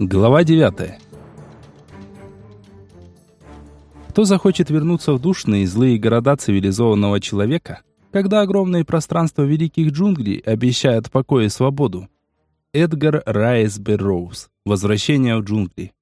Глава 9. Кто захочет вернуться в душные и злые города цивилизованного человека, когда огромные пространства великих джунглей обещают покой и свободу? Эдгар Райс Берроуз. Возвращение в джунгли.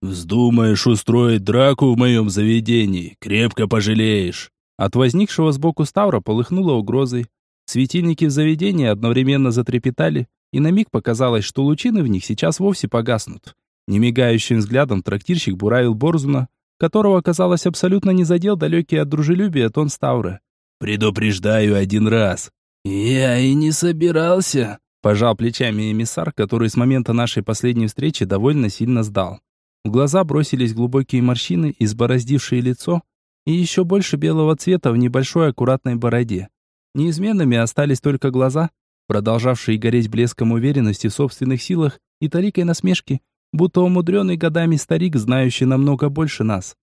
«Вздумаешь устроить драку в моем заведении, крепко пожалеешь!» От возникшего сбоку Ставра полыхнуло угрозой. Светильники в заведении одновременно затрепетали, и на миг показалось, что лучины в них сейчас вовсе погаснут. Немигающим взглядом трактирщик буравил Борзуна, которого, казалось, абсолютно не задел далекий от дружелюбия тон Ставра. «Предупреждаю один раз». «Я и не собирался», – пожал плечами эмиссар, который с момента нашей последней встречи довольно сильно сдал. В глаза бросились глубокие морщины, избороздившие лицо, и еще больше белого цвета в небольшой аккуратной бороде. Неизменными остались только глаза, продолжавшие гореть блеском уверенности в собственных силах и толикой насмешки, будто умудренный годами старик, знающий намного больше нас.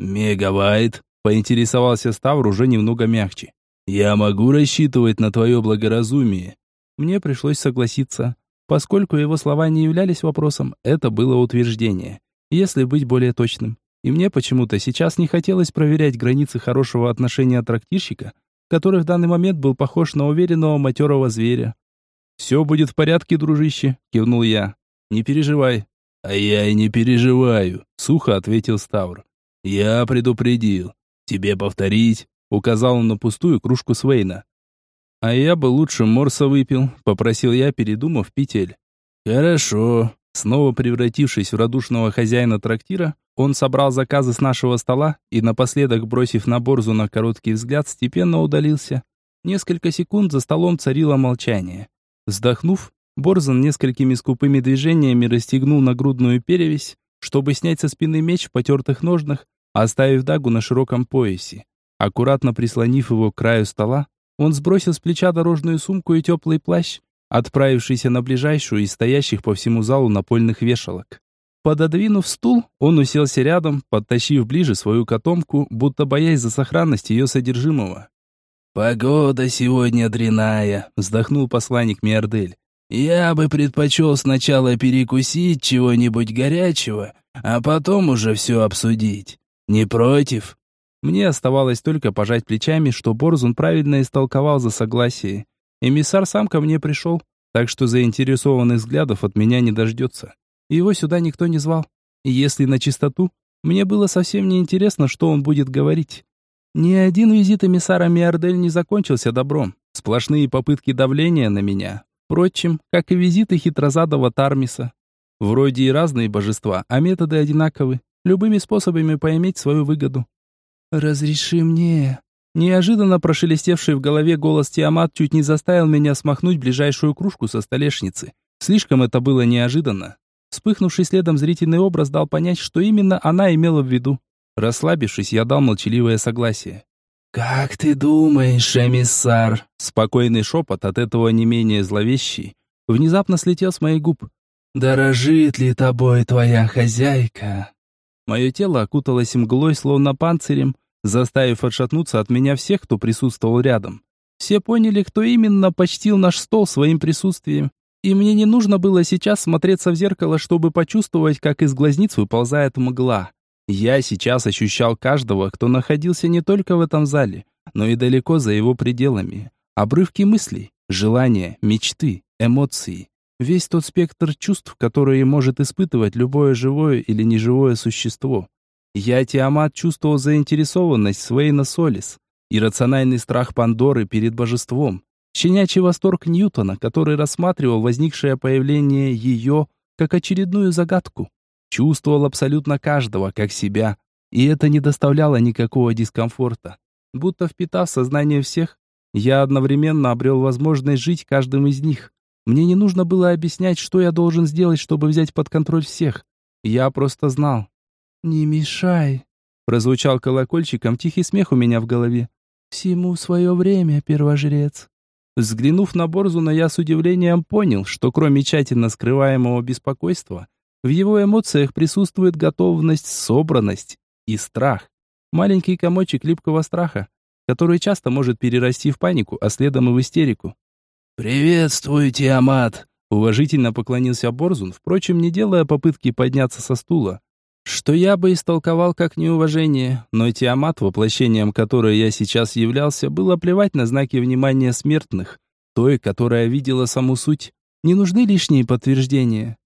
«Мегавайт», — поинтересовался Ставр уже немного мягче. «Я могу рассчитывать на твое благоразумие». Мне пришлось согласиться. Поскольку его слова не являлись вопросом, это было утверждение, если быть более точным. И мне почему-то сейчас не хотелось проверять границы хорошего отношения трактирщика который в данный момент был похож на уверенного матерого зверя. «Все будет в порядке, дружище», — кивнул я. «Не переживай». «А я и не переживаю», — сухо ответил Ставр. «Я предупредил. Тебе повторить?» — указал он на пустую кружку Свейна. «А я бы лучше морса выпил», — попросил я, передумав петель. «Хорошо». Снова превратившись в радушного хозяина трактира, он собрал заказы с нашего стола и, напоследок бросив на борзу на короткий взгляд, степенно удалился. Несколько секунд за столом царило молчание. Вздохнув, Борзан несколькими скупыми движениями расстегнул нагрудную перевязь, чтобы снять со спины меч в потертых ножнах, оставив дагу на широком поясе. Аккуратно прислонив его к краю стола, он сбросил с плеча дорожную сумку и теплый плащ, отправившийся на ближайшую из стоящих по всему залу напольных вешалок. Пододвинув стул, он уселся рядом, подтащив ближе свою котомку, будто боясь за сохранность ее содержимого. «Погода сегодня дряная», — вздохнул посланник Миордель. «Я бы предпочел сначала перекусить чего-нибудь горячего, а потом уже все обсудить. Не против?» Мне оставалось только пожать плечами, что Борзун правильно истолковал за согласие. Эмиссар сам ко мне пришел, так что заинтересованных взглядов от меня не дождется. Его сюда никто не звал. И если на чистоту, мне было совсем не интересно, что он будет говорить. Ни один визит эмиссара Миордель не закончился добром. Сплошные попытки давления на меня. Впрочем, как и визиты хитрозадого Тармиса. Вроде и разные божества, а методы одинаковы. Любыми способами поиметь свою выгоду. «Разреши мне...» Неожиданно прошелестевший в голове голос Тиамат чуть не заставил меня смахнуть ближайшую кружку со столешницы. Слишком это было неожиданно. Вспыхнувший следом зрительный образ дал понять, что именно она имела в виду. Расслабившись, я дал молчаливое согласие. «Как ты думаешь, эмиссар?» Спокойный шепот от этого не менее зловещий внезапно слетел с моих губ. «Дорожит ли тобой твоя хозяйка?» Мое тело окуталось мглой, словно панцирем, заставив отшатнуться от меня всех, кто присутствовал рядом. Все поняли, кто именно почтил наш стол своим присутствием, и мне не нужно было сейчас смотреться в зеркало, чтобы почувствовать, как из глазниц выползает мгла. Я сейчас ощущал каждого, кто находился не только в этом зале, но и далеко за его пределами. Обрывки мыслей, желания, мечты, эмоции. Весь тот спектр чувств, которые может испытывать любое живое или неживое существо. Я, Тиамат, чувствовал заинтересованность Свейна Солис, иррациональный страх Пандоры перед божеством, Щенячий восторг Ньютона, который рассматривал возникшее появление ее как очередную загадку. Чувствовал абсолютно каждого, как себя, и это не доставляло никакого дискомфорта. Будто впитав сознание всех, я одновременно обрел возможность жить каждым из них. Мне не нужно было объяснять, что я должен сделать, чтобы взять под контроль всех. Я просто знал. «Не мешай», — прозвучал колокольчиком тихий смех у меня в голове. «Всему свое время, первожрец». Взглянув на Борзуна, я с удивлением понял, что кроме тщательно скрываемого беспокойства, в его эмоциях присутствует готовность, собранность и страх. Маленький комочек липкого страха, который часто может перерасти в панику, а следом и в истерику. «Приветствую, Тиамат! Уважительно поклонился Борзун, впрочем, не делая попытки подняться со стула. Что я бы истолковал как неуважение, но Тиамат, воплощением которой я сейчас являлся, было плевать на знаки внимания смертных, той, которая видела саму суть. Не нужны лишние подтверждения.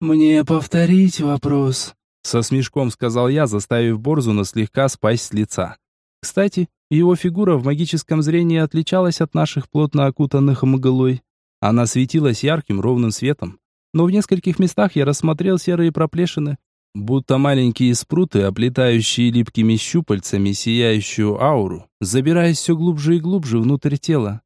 «Мне повторить вопрос», — со смешком сказал я, заставив Борзуна слегка спасть с лица. Кстати, его фигура в магическом зрении отличалась от наших плотно окутанных мглой. Она светилась ярким ровным светом, но в нескольких местах я рассмотрел серые проплешины, будто маленькие спруты, оплетающие липкими щупальцами сияющую ауру, забираясь все глубже и глубже внутрь тела.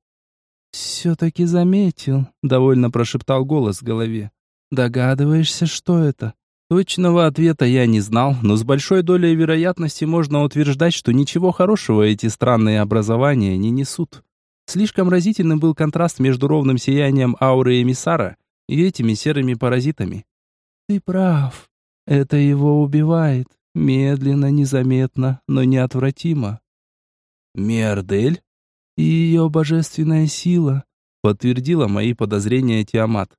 «Все-таки заметил», — довольно прошептал голос в голове. «Догадываешься, что это?» Точного ответа я не знал, но с большой долей вероятности можно утверждать, что ничего хорошего эти странные образования не несут. Слишком разительным был контраст между ровным сиянием ауры эмиссара и этими серыми паразитами. «Ты прав. Это его убивает. Медленно, незаметно, но неотвратимо». «Миардель?» «И ее божественная сила», — подтвердила мои подозрения Тиамат.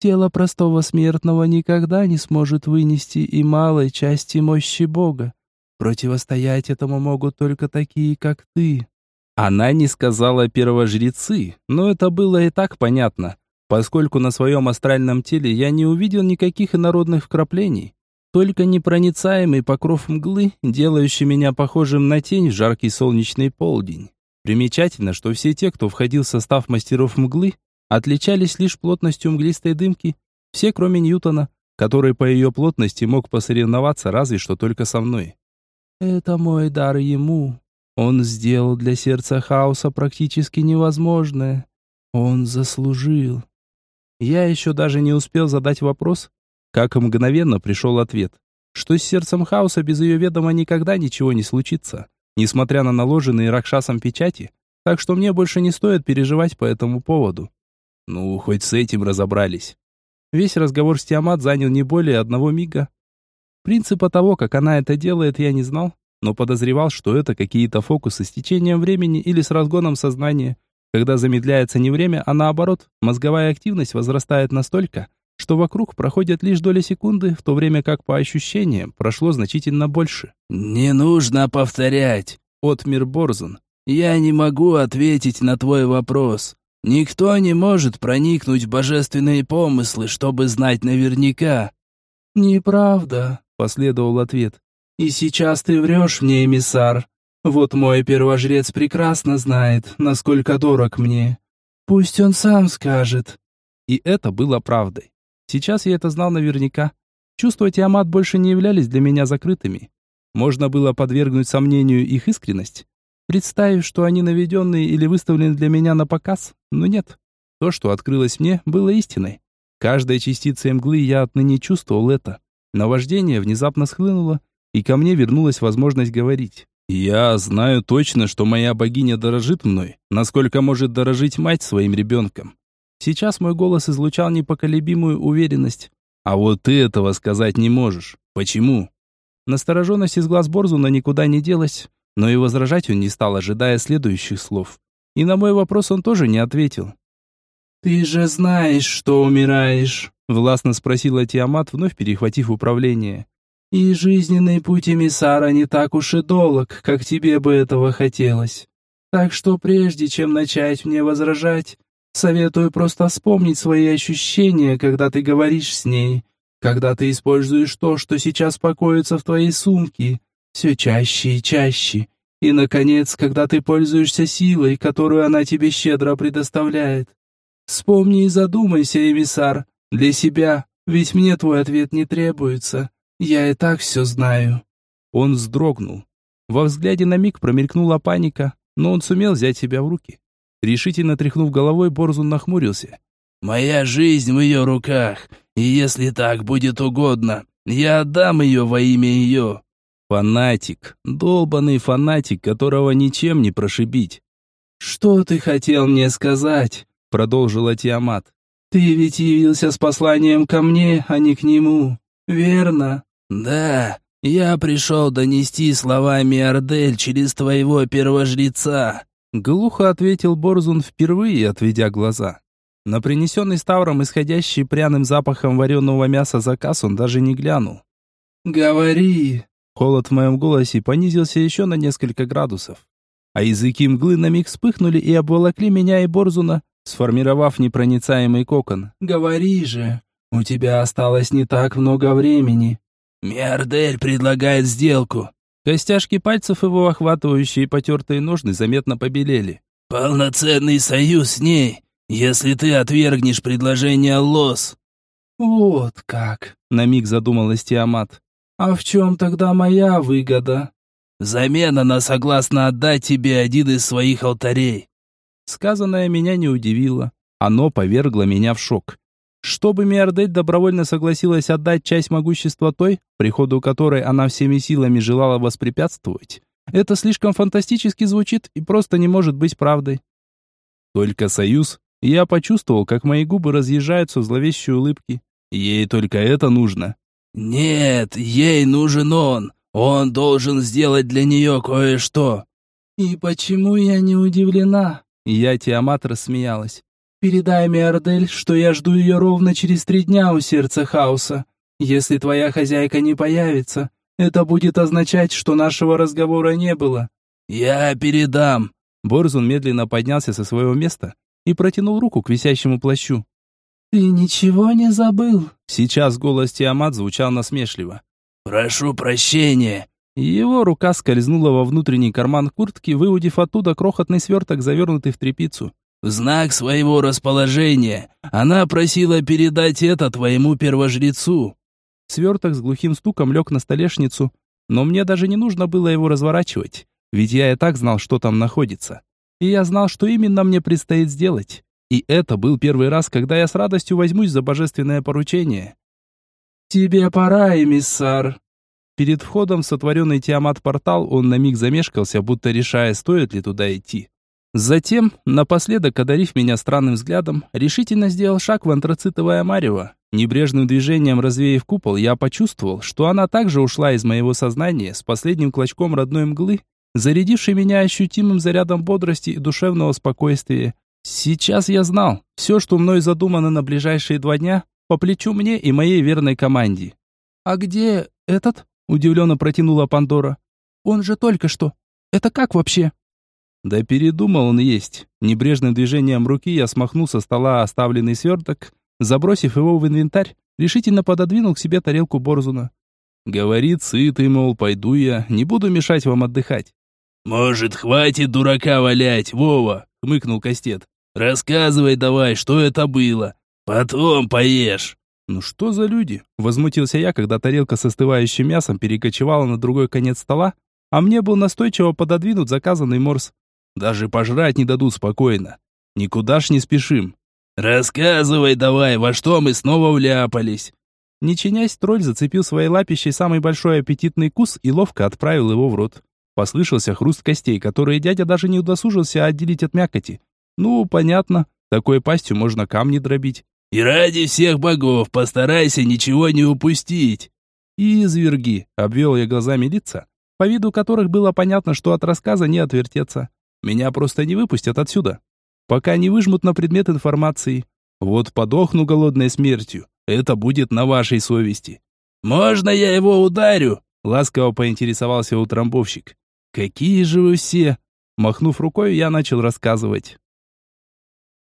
«Тело простого смертного никогда не сможет вынести и малой части мощи Бога. Противостоять этому могут только такие, как ты». Она не сказала первожрецы, но это было и так понятно, поскольку на своем астральном теле я не увидел никаких инородных вкраплений, только непроницаемый покров мглы, делающий меня похожим на тень в жаркий солнечный полдень. Примечательно, что все те, кто входил в состав мастеров мглы, отличались лишь плотностью мглистой дымки, все кроме Ньютона, который по ее плотности мог посоревноваться разве что только со мной. «Это мой дар ему», он сделал для сердца хаоса практически невозможное. Он заслужил. Я еще даже не успел задать вопрос, как мгновенно пришел ответ, что с сердцем хаоса без ее ведома никогда ничего не случится, несмотря на наложенные Ракшасом печати, так что мне больше не стоит переживать по этому поводу. Ну, хоть с этим разобрались. Весь разговор с Тиамат занял не более одного мига. Принципа того, как она это делает, я не знал, но подозревал, что это какие-то фокусы с течением времени или с разгоном сознания, когда замедляется не время, а наоборот, мозговая активность возрастает настолько, что вокруг проходят лишь доли секунды, в то время как по ощущениям прошло значительно больше. «Не нужно повторять», — отмер Борзун. «Я не могу ответить на твой вопрос. Никто не может проникнуть в божественные помыслы, чтобы знать наверняка». «Неправда», — последовал ответ. И сейчас ты врешь мне, эмиссар. Вот мой первожрец прекрасно знает, насколько дорог мне. Пусть он сам скажет». И это было правдой. Сейчас я это знал наверняка. Чувства Тиамат больше не являлись для меня закрытыми. Можно было подвергнуть сомнению их искренность, представив, что они наведенные или выставлены для меня на показ, но нет. То, что открылось мне, было истиной. Каждой частицей мглы я отныне чувствовал это. Наваждение внезапно схлынуло, и ко мне вернулась возможность говорить. Я знаю точно, что моя богиня дорожит мной, насколько может дорожить мать своим ребенком. Сейчас мой голос излучал непоколебимую уверенность. А вот ты этого сказать не можешь. Почему? Настороженность из глаз Борзуна никуда не делась, но и возражать он не стал, ожидая следующих слов. И на мой вопрос он тоже не ответил. «Ты же знаешь, что умираешь», — властно спросила Тиамат, вновь перехватив управление. И жизненный путь эмиссара не так уж и долг, как тебе бы этого хотелось. Так что прежде чем начать мне возражать, советую просто вспомнить свои ощущения, когда ты говоришь с ней, когда ты используешь то, что сейчас покоится в твоей сумке, все чаще и чаще. И, наконец, когда ты пользуешься силой, которую она тебе щедро предоставляет. Вспомни и задумайся, эмиссар, для себя, ведь мне твой ответ не требуется. Я и так все знаю». Он вздрогнул. Во взгляде на миг промелькнула паника, но он сумел взять себя в руки. Решительно тряхнув головой, Борзун нахмурился. «Моя жизнь в ее руках, и если так будет угодно, я отдам ее во имя ее». Фанатик, долбанный фанатик, которого ничем не прошибить. «Что ты хотел мне сказать?» — продолжила Тиамат. «Ты ведь явился с посланием ко мне, а не к нему, верно?» «Да, я пришел донести слова Миардель через твоего первожреца», глухо ответил Борзун, впервые отведя глаза. На принесенный Ставром исходящий пряным запахом вареного мяса заказ он даже не глянул. «Говори!» Холод в моем голосе понизился еще на несколько градусов. А языки мглы на миг вспыхнули и обволокли меня и Борзуна, сформировав непроницаемый кокон. «Говори же, у тебя осталось не так много времени». «Миардель предлагает сделку». Костяшки пальцев его, охватывающие потертые ножны, заметно побелели. «Полноценный союз с ней, если ты отвергнешь предложение Лос». «Вот как», — на миг задумалась Тиамат. «А в чем тогда моя выгода?» «Взамен она согласна отдать тебе один из своих алтарей». Сказанное меня не удивило. Оно повергло меня в шок. Чтобы Миордель добровольно согласилась отдать часть могущества той, приходу которой она всеми силами желала воспрепятствовать, это слишком фантастически звучит и просто не может быть правдой. Только союз, я почувствовал, как мои губы разъезжаются в зловещей улыбке. Ей только это нужно. «Нет, ей нужен он. Он должен сделать для нее кое-что». «И почему я не удивлена?» Я Тиамат рассмеялась. «Передай Миардель, что я жду ее ровно через три дня у сердца хаоса. Если твоя хозяйка не появится, это будет означать, что нашего разговора не было». «Я передам». Борзун медленно поднялся со своего места и протянул руку к висящему плащу. «Ты ничего не забыл?» Сейчас голос Тиамат звучал насмешливо. «Прошу прощения». Его рука скользнула во внутренний карман куртки, выудив оттуда крохотный сверток, завернутый в тряпицу. «В знак своего расположения она просила передать это твоему первожрецу». Сверток с глухим стуком лег на столешницу, но мне даже не нужно было его разворачивать, ведь я и так знал, что там находится. И я знал, что именно мне предстоит сделать. И это был первый раз, когда я с радостью возьмусь за божественное поручение. «Тебе пора, эмиссар». Перед входом в сотворенный Тиамат-портал он на миг замешкался, будто решая, стоит ли туда идти. Затем, напоследок одарив меня странным взглядом, решительно сделал шаг в антрацитовое марево. Небрежным движением развеяв купол, я почувствовал, что она также ушла из моего сознания с последним клочком родной мглы, зарядившей меня ощутимым зарядом бодрости и душевного спокойствия. Сейчас я знал, все, что мной задумано на ближайшие два дня, по плечу мне и моей верной команде. «А где этот?» – удивленно протянула Пандора. «Он же только что. Это как вообще?» Да передумал он есть. Небрежным движением руки я смахнул со стола оставленный сверток, забросив его в инвентарь, решительно пододвинул к себе тарелку борзуна. Говорит сытый, мол, пойду я, не буду мешать вам отдыхать. «Может, хватит дурака валять, Вова?» — хмыкнул Кастет. Рассказывай давай, что это было. Потом поешь. Ну что за люди? Возмутился я, когда тарелка с остывающим мясом перекочевала на другой конец стола, а мне был настойчиво пододвинут заказанный морс. Даже пожрать не дадут спокойно. Никуда ж не спешим. Рассказывай давай, во что мы снова вляпались. Не чинясь, тролль зацепил своей лапищей самый большой аппетитный кус и ловко отправил его в рот. Послышался хруст костей, которые дядя даже не удосужился отделить от мякоти. Ну, понятно, такой пастью можно камни дробить. И ради всех богов постарайся ничего не упустить. И изверги, обвел я глазами лица, по виду которых было понятно, что от рассказа не отвертеться. Меня просто не выпустят отсюда, пока не выжмут на предмет информации. Вот подохну голодной смертью. Это будет на вашей совести. Можно я его ударю? Ласково поинтересовался утрамбовщик. Какие же вы все? Махнув рукой, я начал рассказывать.